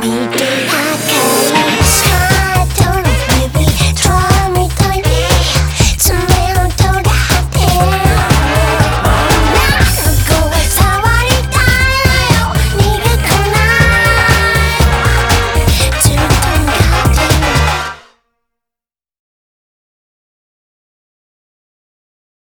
Me too.